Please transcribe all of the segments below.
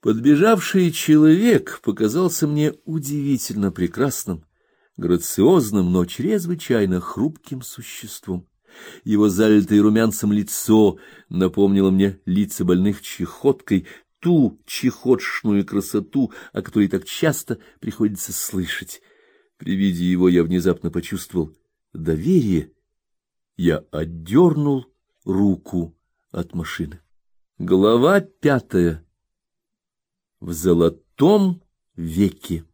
Подбежавший человек показался мне удивительно прекрасным, грациозным, но чрезвычайно хрупким существом. Его залитое румянцем лицо напомнило мне лица больных чехоткой, ту чехотшную красоту, о которой так часто приходится слышать. При виде его я внезапно почувствовал доверие. Я отдернул руку от машины. Глава пятая. В золотом веке.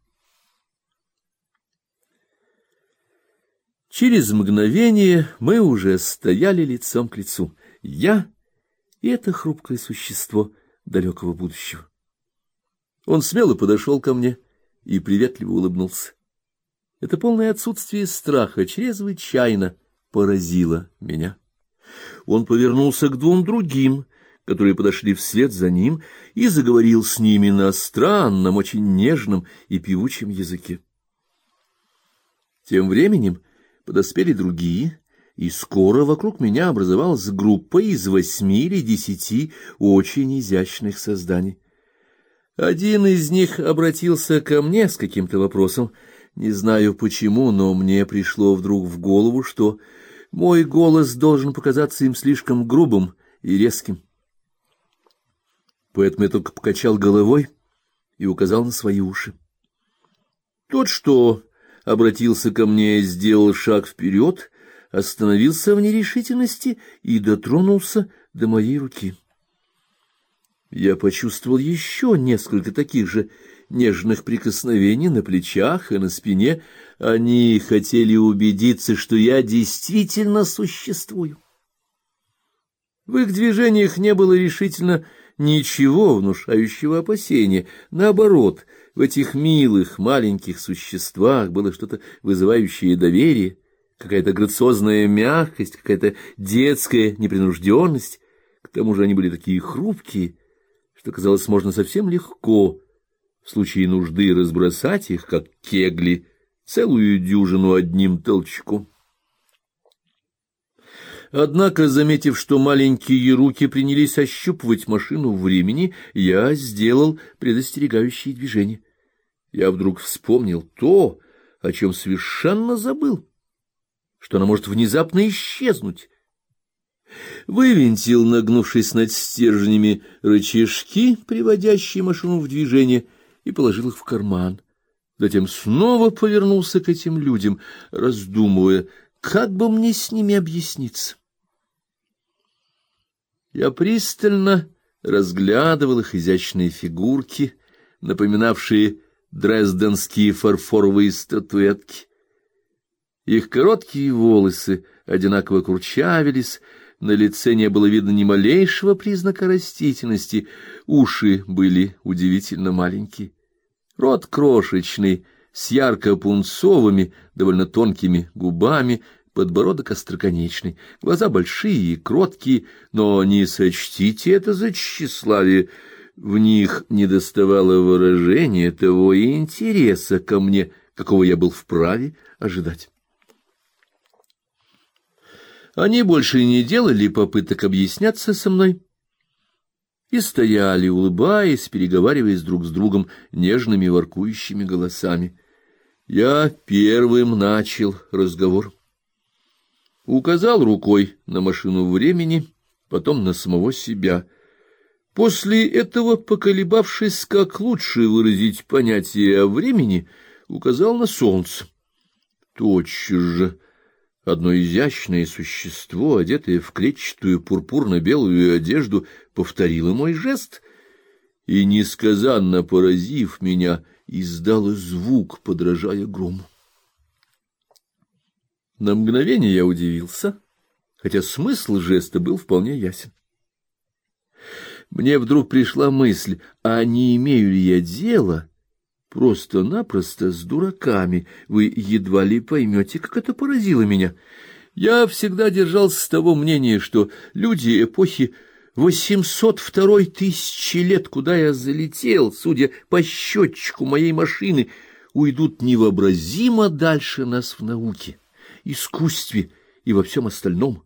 Через мгновение мы уже стояли лицом к лицу. Я и это хрупкое существо далекого будущего. Он смело подошел ко мне и приветливо улыбнулся. Это полное отсутствие страха чрезвычайно поразило меня. Он повернулся к двум другим, которые подошли вслед за ним, и заговорил с ними на странном, очень нежном и певучем языке. Тем временем подоспели другие, и скоро вокруг меня образовалась группа из восьми или десяти очень изящных созданий. Один из них обратился ко мне с каким-то вопросом. Не знаю почему, но мне пришло вдруг в голову, что мой голос должен показаться им слишком грубым и резким. Поэтому я только покачал головой и указал на свои уши. Тот, что обратился ко мне, сделал шаг вперед, остановился в нерешительности и дотронулся до моей руки. Я почувствовал еще несколько таких же нежных прикосновений на плечах и на спине. Они хотели убедиться, что я действительно существую. В их движениях не было решительно ничего внушающего опасения. Наоборот, в этих милых маленьких существах было что-то вызывающее доверие, какая-то грациозная мягкость, какая-то детская непринужденность. К тому же они были такие хрупкие, что казалось, можно совсем легко в случае нужды разбросать их, как кегли, целую дюжину одним толчком. Однако, заметив, что маленькие руки принялись ощупывать машину времени, я сделал предостерегающие движения. Я вдруг вспомнил то, о чем совершенно забыл, что она может внезапно исчезнуть. Вывинтил, нагнувшись над стержнями, рычажки, приводящие машину в движение, и положил их в карман. Затем снова повернулся к этим людям, раздумывая, как бы мне с ними объясниться. Я пристально разглядывал их изящные фигурки, напоминавшие дрезденские фарфоровые статуэтки. Их короткие волосы одинаково курчавились, на лице не было видно ни малейшего признака растительности, уши были удивительно маленькие. Рот крошечный, с ярко-пунцовыми, довольно тонкими губами, подбородок остроконечный, глаза большие и кроткие, но не сочтите это за тщеславие. В них недоставало выражения того и интереса ко мне, какого я был вправе ожидать. Они больше не делали попыток объясняться со мной и стояли, улыбаясь, переговариваясь друг с другом нежными воркующими голосами. Я первым начал разговор. Указал рукой на машину времени, потом на самого себя. После этого, поколебавшись, как лучше выразить понятие о времени, указал на солнце. Тотчас же одно изящное существо, одетое в клетчатую пурпурно-белую одежду, повторило мой жест и, несказанно поразив меня, издало звук, подражая грому. На мгновение я удивился, хотя смысл жеста был вполне ясен. Мне вдруг пришла мысль, а не имею ли я дела просто-напросто с дураками? Вы едва ли поймете, как это поразило меня. Я всегда держался того мнения, что люди эпохи восемьсот второй тысячи лет, куда я залетел, судя по счетчику моей машины, уйдут невообразимо дальше нас в науке искусстве и во всем остальном.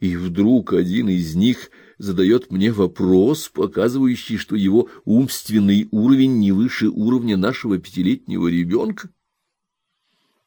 И вдруг один из них задает мне вопрос, показывающий, что его умственный уровень не выше уровня нашего пятилетнего ребенка.